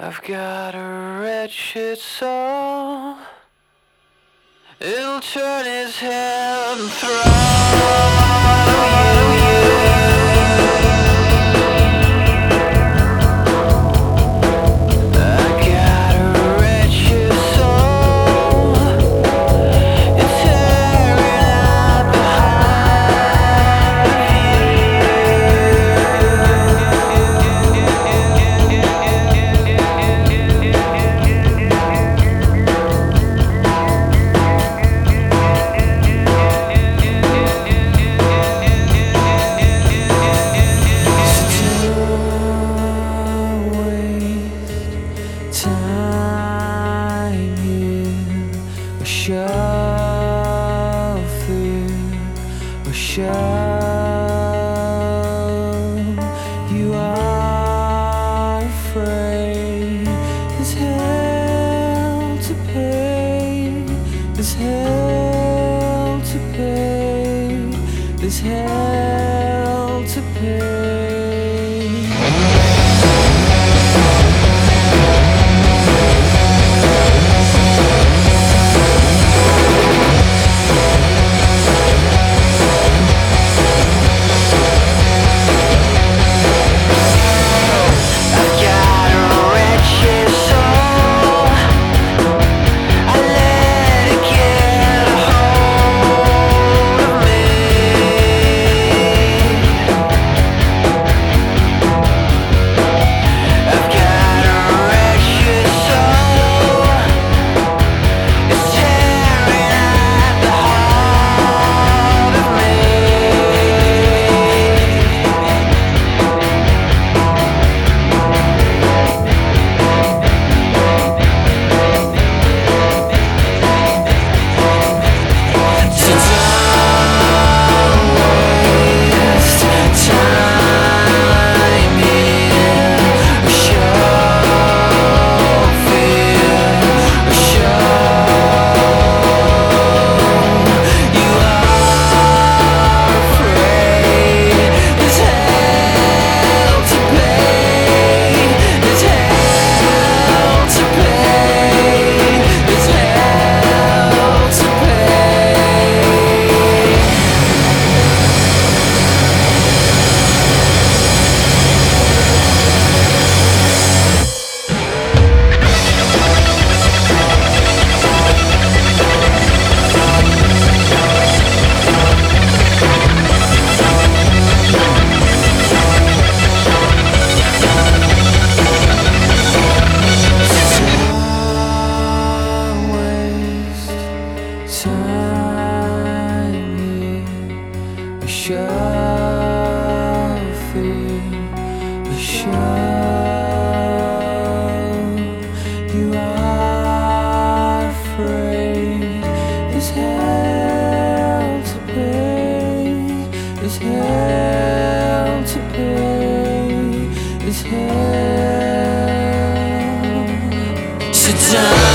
I've got a wretched soul. It'll turn his head and throw. Here. You are afraid. There's hell to pay. There's hell to pay. There's hell to pay. There's hell. Sit down.